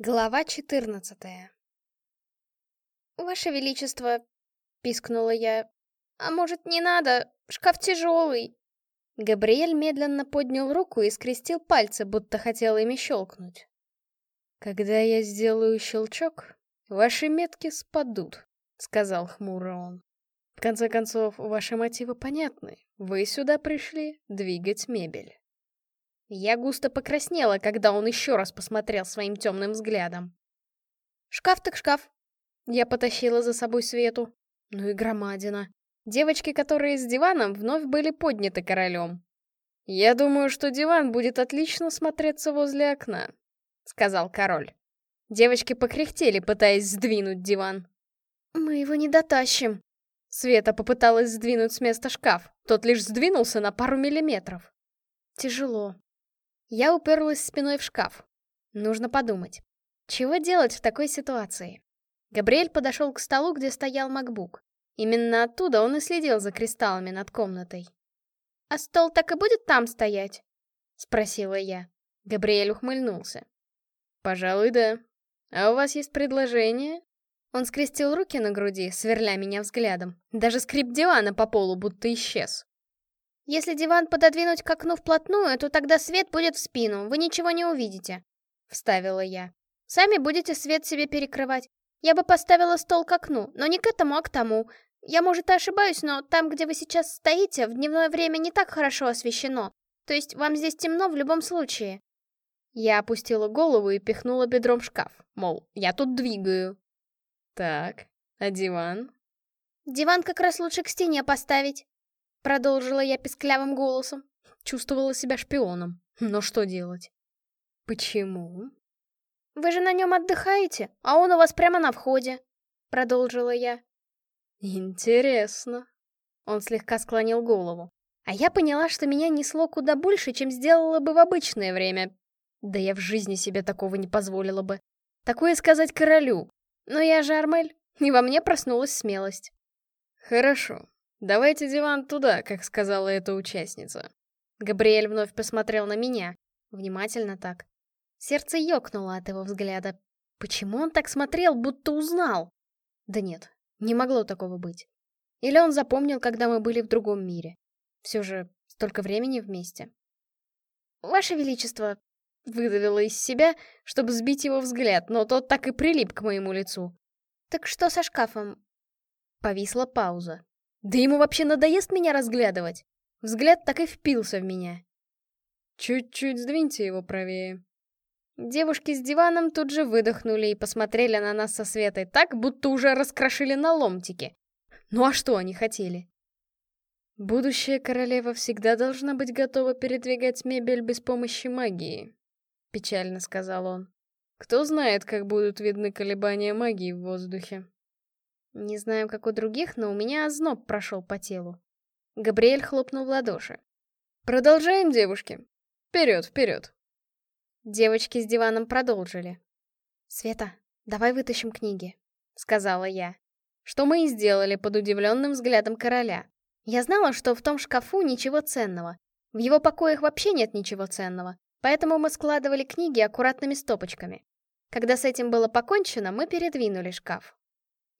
Глава 14 «Ваше Величество», — пискнула я, — «а может, не надо? Шкаф тяжелый». Габриэль медленно поднял руку и скрестил пальцы, будто хотел ими щелкнуть. «Когда я сделаю щелчок, ваши метки спадут», — сказал хмуро он. «В конце концов, ваши мотивы понятны. Вы сюда пришли двигать мебель». Я густо покраснела, когда он еще раз посмотрел своим темным взглядом. «Шкаф так шкаф!» Я потащила за собой Свету. Ну и громадина. Девочки, которые с диваном, вновь были подняты королем. «Я думаю, что диван будет отлично смотреться возле окна», — сказал король. Девочки покряхтели, пытаясь сдвинуть диван. «Мы его не дотащим». Света попыталась сдвинуть с места шкаф. Тот лишь сдвинулся на пару миллиметров. Тяжело. Я уперлась спиной в шкаф. Нужно подумать. Чего делать в такой ситуации? Габриэль подошел к столу, где стоял макбук. Именно оттуда он и следил за кристаллами над комнатой. «А стол так и будет там стоять?» — спросила я. Габриэль ухмыльнулся. «Пожалуй, да. А у вас есть предложение?» Он скрестил руки на груди, сверля меня взглядом. Даже скрип дивана по полу будто исчез. Если диван пододвинуть к окну вплотную, то тогда свет будет в спину, вы ничего не увидите», — вставила я. «Сами будете свет себе перекрывать. Я бы поставила стол к окну, но не к этому, а к тому. Я, может, и ошибаюсь, но там, где вы сейчас стоите, в дневное время не так хорошо освещено. То есть вам здесь темно в любом случае». Я опустила голову и пихнула бедром шкаф, мол, я тут двигаю. «Так, а диван?» «Диван как раз лучше к стене поставить», Продолжила я песклявым голосом. Чувствовала себя шпионом. Но что делать? Почему? Вы же на нем отдыхаете, а он у вас прямо на входе. Продолжила я. Интересно. Он слегка склонил голову. А я поняла, что меня несло куда больше, чем сделала бы в обычное время. Да я в жизни себе такого не позволила бы. Такое сказать королю. Но я же Армель, и во мне проснулась смелость. Хорошо, «Давайте диван туда», как сказала эта участница. Габриэль вновь посмотрел на меня. Внимательно так. Сердце ёкнуло от его взгляда. Почему он так смотрел, будто узнал? Да нет, не могло такого быть. Или он запомнил, когда мы были в другом мире. Все же столько времени вместе. «Ваше Величество!» — выдавила из себя, чтобы сбить его взгляд, но тот так и прилип к моему лицу. «Так что со шкафом?» Повисла пауза. Да ему вообще надоест меня разглядывать. Взгляд так и впился в меня. Чуть-чуть сдвиньте его правее. Девушки с диваном тут же выдохнули и посмотрели на нас со Светой так, будто уже раскрошили на ломтики. Ну а что они хотели? Будущая королева всегда должна быть готова передвигать мебель без помощи магии, печально сказал он. Кто знает, как будут видны колебания магии в воздухе. Не знаю, как у других, но у меня озноб прошел по телу. Габриэль хлопнул в ладоши. «Продолжаем, девушки. Вперед, вперед!» Девочки с диваном продолжили. «Света, давай вытащим книги», — сказала я. Что мы и сделали под удивленным взглядом короля. Я знала, что в том шкафу ничего ценного. В его покоях вообще нет ничего ценного. Поэтому мы складывали книги аккуратными стопочками. Когда с этим было покончено, мы передвинули шкаф.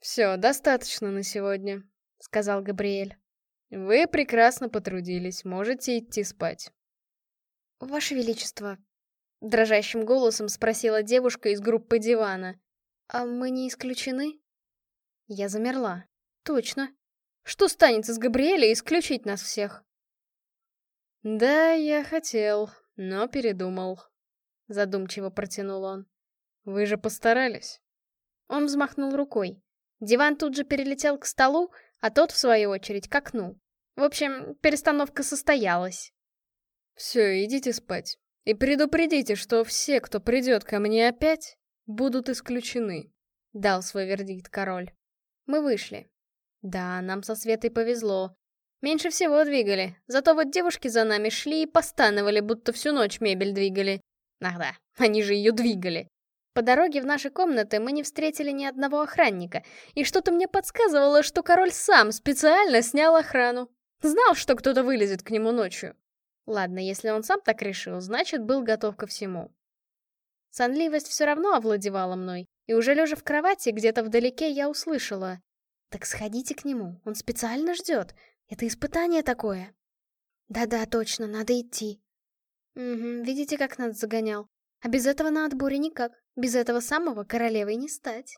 «Все, достаточно на сегодня», — сказал Габриэль. «Вы прекрасно потрудились, можете идти спать». «Ваше Величество», — дрожащим голосом спросила девушка из группы дивана, «а мы не исключены?» Я замерла. «Точно. Что станется с Габриэлем исключить нас всех?» «Да, я хотел, но передумал», — задумчиво протянул он. «Вы же постарались». Он взмахнул рукой. Диван тут же перелетел к столу, а тот, в свою очередь, к окну. В общем, перестановка состоялась. «Все, идите спать. И предупредите, что все, кто придет ко мне опять, будут исключены», — дал свой вердикт король. Мы вышли. Да, нам со Светой повезло. Меньше всего двигали, зато вот девушки за нами шли и постановали, будто всю ночь мебель двигали. Ах да, они же ее двигали. По дороге в наши комнаты мы не встретили ни одного охранника, и что-то мне подсказывало, что король сам специально снял охрану. Знал, что кто-то вылезет к нему ночью. Ладно, если он сам так решил, значит, был готов ко всему. Сонливость все равно овладевала мной, и уже лежа в кровати, где-то вдалеке я услышала. «Так сходите к нему, он специально ждет. Это испытание такое». «Да-да, точно, надо идти». «Угу, видите, как нас загонял. А без этого на отборе никак. Без этого самого королевой не стать».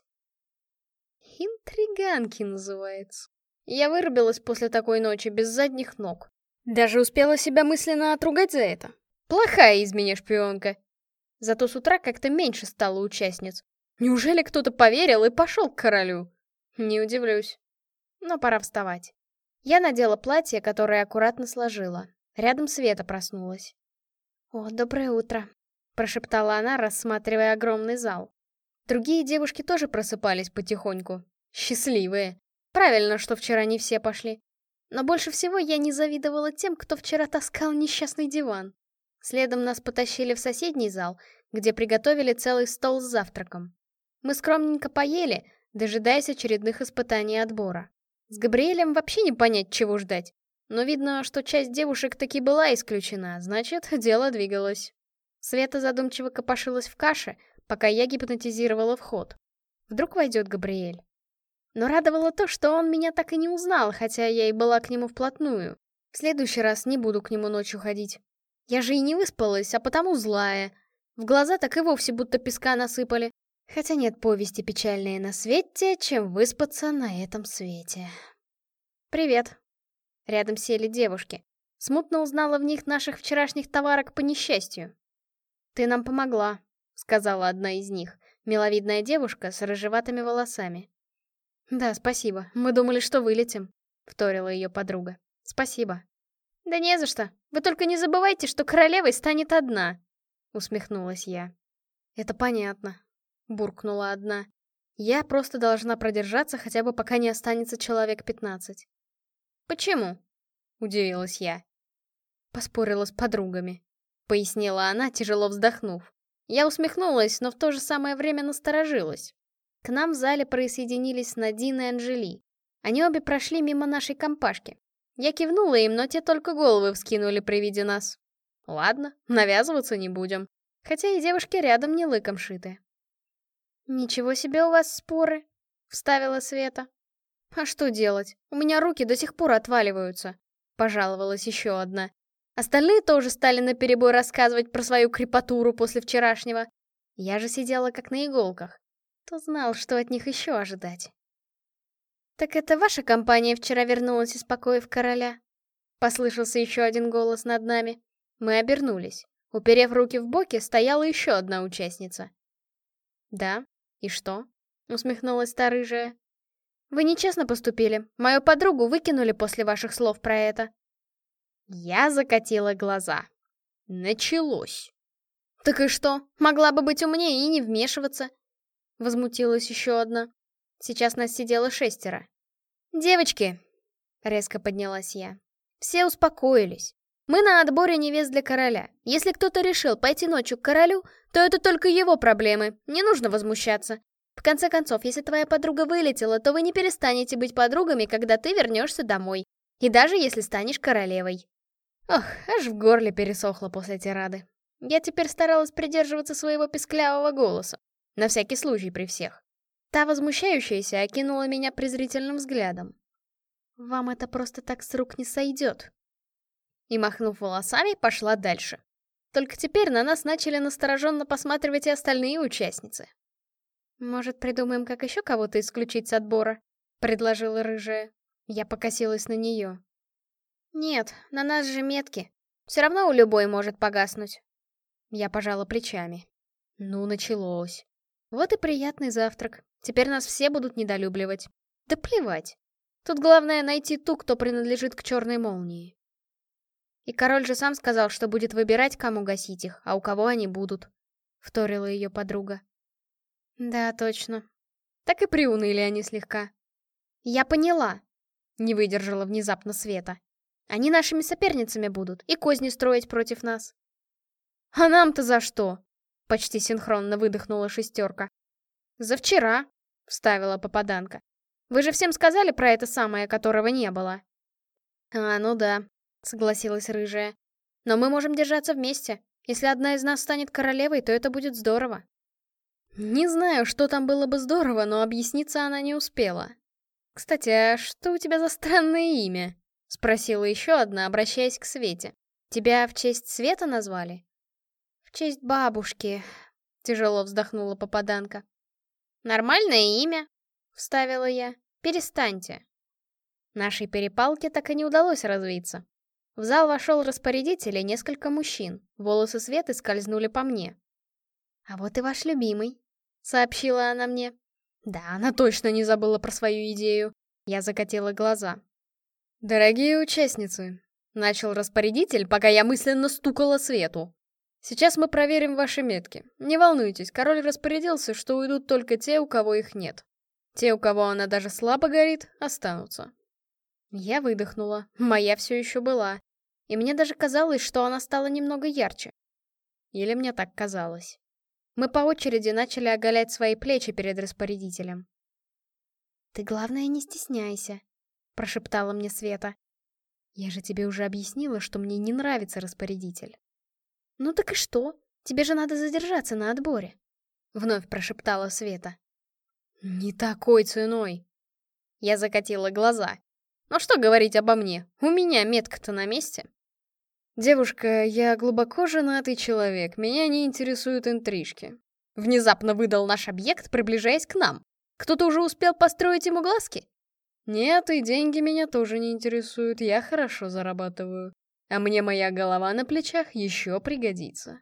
Интриганки называется. Я вырубилась после такой ночи без задних ног. Даже успела себя мысленно отругать за это. Плохая из меня шпионка. Зато с утра как-то меньше стало участниц. Неужели кто-то поверил и пошел к королю? Не удивлюсь. Но пора вставать. Я надела платье, которое аккуратно сложила. Рядом Света проснулась. «О, доброе утро», — прошептала она, рассматривая огромный зал. Другие девушки тоже просыпались потихоньку. Счастливые. Правильно, что вчера не все пошли. Но больше всего я не завидовала тем, кто вчера таскал несчастный диван. Следом нас потащили в соседний зал, где приготовили целый стол с завтраком. Мы скромненько поели, дожидаясь очередных испытаний отбора. С Габриэлем вообще не понять, чего ждать. Но видно, что часть девушек таки была исключена, значит, дело двигалось. Света задумчиво копошилась в каше, пока я гипнотизировала вход. Вдруг войдет Габриэль. Но радовало то, что он меня так и не узнал, хотя я и была к нему вплотную. В следующий раз не буду к нему ночью ходить. Я же и не выспалась, а потому злая. В глаза так и вовсе будто песка насыпали. Хотя нет повести печальнее на свете, чем выспаться на этом свете. «Привет». Рядом сели девушки. Смутно узнала в них наших вчерашних товарок по несчастью. «Ты нам помогла», — сказала одна из них, миловидная девушка с рыжеватыми волосами. «Да, спасибо. Мы думали, что вылетим», — вторила ее подруга. «Спасибо». «Да не за что. Вы только не забывайте, что королевой станет одна», — усмехнулась я. «Это понятно», — буркнула одна. «Я просто должна продержаться хотя бы пока не останется человек пятнадцать». «Почему?» — удивилась я. Поспорила с подругами, — пояснила она, тяжело вздохнув. Я усмехнулась, но в то же самое время насторожилась. К нам в зале присоединились Надин и Анжели. Они обе прошли мимо нашей компашки. Я кивнула им, но те только головы вскинули при виде нас. Ладно, навязываться не будем. Хотя и девушки рядом не лыком шиты. «Ничего себе у вас споры», — вставила Света. «А что делать? У меня руки до сих пор отваливаются», — пожаловалась еще одна. Остальные тоже стали наперебой рассказывать про свою крепатуру после вчерашнего. Я же сидела как на иголках. Кто знал, что от них еще ожидать? «Так это ваша компания вчера вернулась из покоев короля?» Послышался еще один голос над нами. Мы обернулись. Уперев руки в боки, стояла еще одна участница. «Да? И что?» — усмехнулась та рыжая. «Вы нечестно поступили. Мою подругу выкинули после ваших слов про это». Я закатила глаза. Началось. «Так и что? Могла бы быть умнее и не вмешиваться. Возмутилась еще одна. Сейчас нас сидело шестеро. «Девочки!» — резко поднялась я. «Все успокоились. Мы на отборе невест для короля. Если кто-то решил пойти ночью к королю, то это только его проблемы. Не нужно возмущаться. В конце концов, если твоя подруга вылетела, то вы не перестанете быть подругами, когда ты вернешься домой. И даже если станешь королевой. Ох, аж в горле пересохло после тирады. Я теперь старалась придерживаться своего песклявого голоса. На всякий случай при всех. Та возмущающаяся окинула меня презрительным взглядом. «Вам это просто так с рук не сойдет». И, махнув волосами, пошла дальше. Только теперь на нас начали настороженно посматривать и остальные участницы. «Может, придумаем, как еще кого-то исключить с отбора?» — предложила рыжая. Я покосилась на нее. «Нет, на нас же метки. Все равно у любой может погаснуть». Я пожала плечами. Ну, началось. Вот и приятный завтрак. Теперь нас все будут недолюбливать. Да плевать. Тут главное найти ту, кто принадлежит к черной молнии. И король же сам сказал, что будет выбирать, кому гасить их, а у кого они будут. Вторила ее подруга. Да, точно. Так и приуныли они слегка. Я поняла. Не выдержала внезапно Света. Они нашими соперницами будут и козни строить против нас. А нам-то за что? Почти синхронно выдохнула шестерка. «За вчера», — вставила попаданка. «Вы же всем сказали про это самое, которого не было?» «А, ну да», — согласилась рыжая. «Но мы можем держаться вместе, Если одна из нас станет королевой, то это будет здорово. Не знаю, что там было бы здорово, но объясниться она не успела. «Кстати, а что у тебя за странное имя?» — спросила еще одна, обращаясь к Свете. «Тебя в честь Света назвали?» «В честь бабушки», — тяжело вздохнула попаданка. «Нормальное имя», — вставила я. «Перестаньте». Нашей перепалке так и не удалось развиться. В зал вошел распорядитель и несколько мужчин. Волосы Светы скользнули по мне. «А вот и ваш любимый», — сообщила она мне. Да, она точно не забыла про свою идею. Я закатила глаза. «Дорогие участницы», — начал распорядитель, пока я мысленно стукала Свету. «Сейчас мы проверим ваши метки. Не волнуйтесь, король распорядился, что уйдут только те, у кого их нет. Те, у кого она даже слабо горит, останутся». Я выдохнула. Моя все еще была. И мне даже казалось, что она стала немного ярче. Или мне так казалось. Мы по очереди начали оголять свои плечи перед распорядителем. «Ты, главное, не стесняйся», — прошептала мне Света. «Я же тебе уже объяснила, что мне не нравится распорядитель». «Ну так и что? Тебе же надо задержаться на отборе», — вновь прошептала Света. «Не такой ценой!» Я закатила глаза. «Ну что говорить обо мне? У меня метка-то на месте». «Девушка, я глубоко женатый человек, меня не интересуют интрижки». Внезапно выдал наш объект, приближаясь к нам. Кто-то уже успел построить ему глазки? Нет, и деньги меня тоже не интересуют, я хорошо зарабатываю. А мне моя голова на плечах еще пригодится.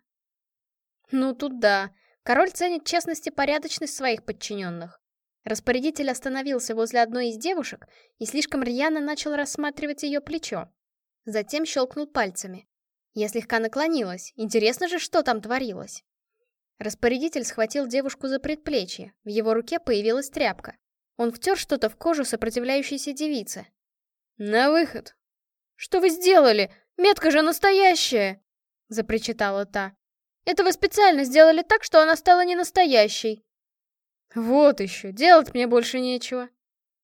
Ну тут да, король ценит честность и порядочность своих подчиненных. Распорядитель остановился возле одной из девушек и слишком рьяно начал рассматривать ее плечо. Затем щелкнул пальцами. Я слегка наклонилась. Интересно же, что там творилось. Распорядитель схватил девушку за предплечье. В его руке появилась тряпка. Он втер что-то в кожу сопротивляющейся девицы. «На выход!» «Что вы сделали? Метка же настоящая!» Запричитала та. «Это вы специально сделали так, что она стала не настоящей!» «Вот еще, делать мне больше нечего!»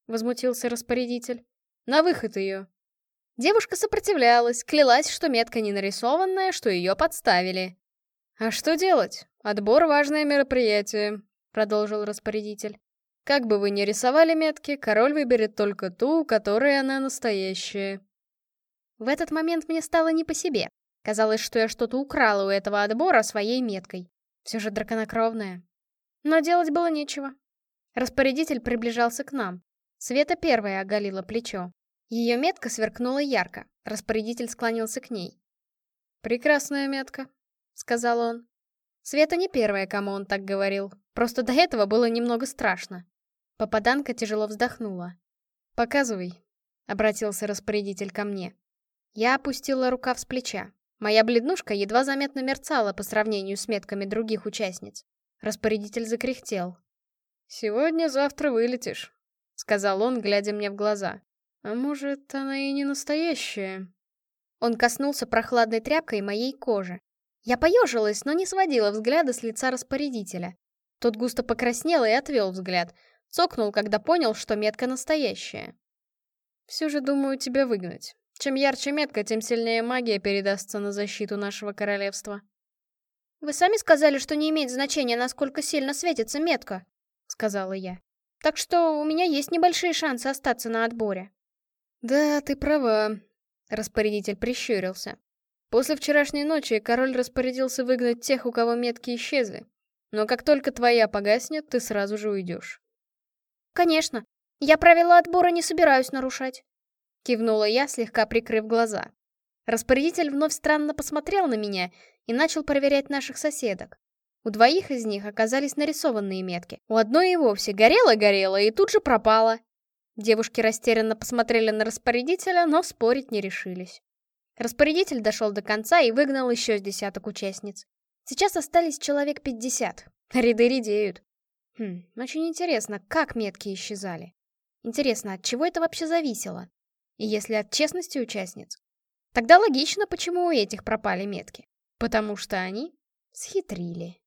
Возмутился распорядитель. «На выход ее!» Девушка сопротивлялась, клялась, что метка не нарисованная, что ее подставили. «А что делать? Отбор — важное мероприятие», — продолжил распорядитель. «Как бы вы ни рисовали метки, король выберет только ту, у которой она настоящая». В этот момент мне стало не по себе. Казалось, что я что-то украла у этого отбора своей меткой. Все же драконокровная. Но делать было нечего. Распорядитель приближался к нам. Света первая оголила плечо. Ее метка сверкнула ярко. Распорядитель склонился к ней. «Прекрасная метка», — сказал он. Света не первая, кому он так говорил. Просто до этого было немного страшно. Попаданка тяжело вздохнула. «Показывай», — обратился распорядитель ко мне. Я опустила рукав с плеча. Моя бледнушка едва заметно мерцала по сравнению с метками других участниц. Распорядитель закряхтел. «Сегодня-завтра вылетишь», — сказал он, глядя мне в глаза. А может, она и не настоящая? Он коснулся прохладной тряпкой моей кожи. Я поежилась, но не сводила взгляда с лица распорядителя. Тот густо покраснел и отвел взгляд. Цокнул, когда понял, что метка настоящая. «Все же думаю тебя выгнать. Чем ярче метка, тем сильнее магия передастся на защиту нашего королевства». «Вы сами сказали, что не имеет значения, насколько сильно светится метка», — сказала я. «Так что у меня есть небольшие шансы остаться на отборе». «Да, ты права», — распорядитель прищурился. «После вчерашней ночи король распорядился выгнать тех, у кого метки исчезли. Но как только твоя погаснет, ты сразу же уйдешь». «Конечно. Я правила отбора не собираюсь нарушать», — кивнула я, слегка прикрыв глаза. Распорядитель вновь странно посмотрел на меня и начал проверять наших соседок. У двоих из них оказались нарисованные метки. У одной и вовсе горело-горело и тут же пропало. Девушки растерянно посмотрели на распорядителя, но спорить не решились. Распорядитель дошел до конца и выгнал еще с десяток участниц. Сейчас остались человек пятьдесят. Ряды редеют. Хм, очень интересно, как метки исчезали. Интересно, от чего это вообще зависело? И если от честности участниц? Тогда логично, почему у этих пропали метки. Потому что они схитрили.